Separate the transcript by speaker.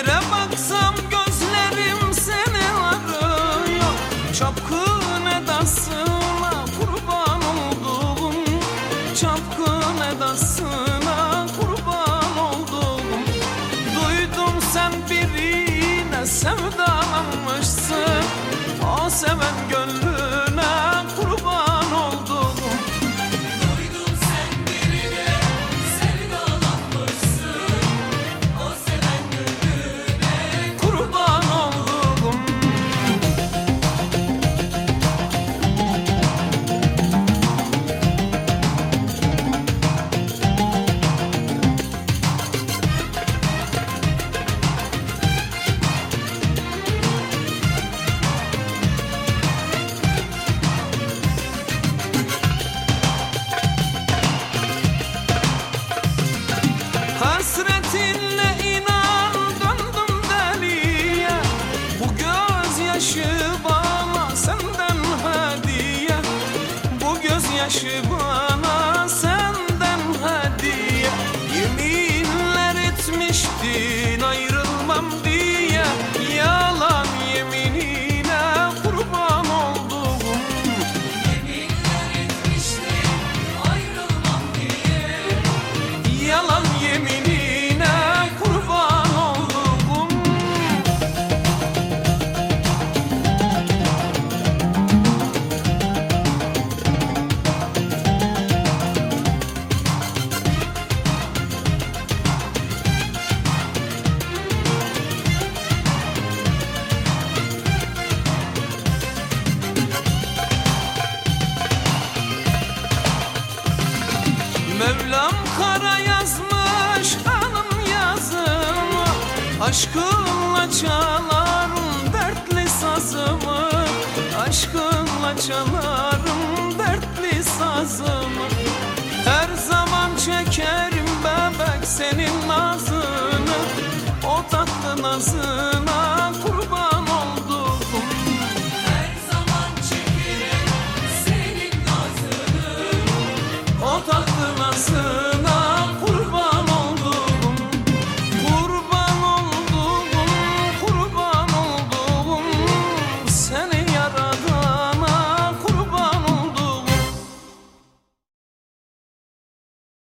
Speaker 1: Nereye baksam gö- yaşı Mevlam kara yazmış hanım yazımı Aşkınla çalarım dertli sazımı. Aşkınla çalarım dertli sazımı. Her zaman çekerim bebek senin nazını O tatlı nazını Yaşasın